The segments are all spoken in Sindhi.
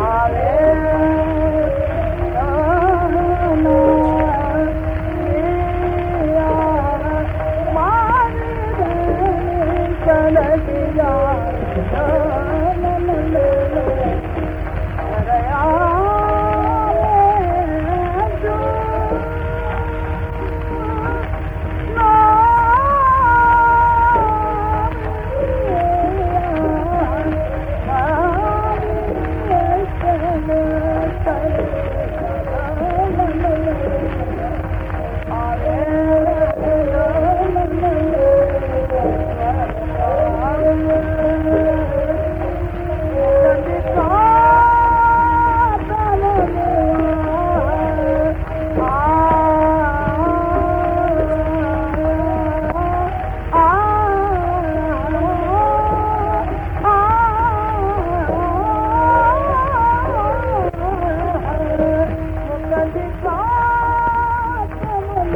हारे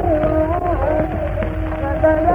Thank you.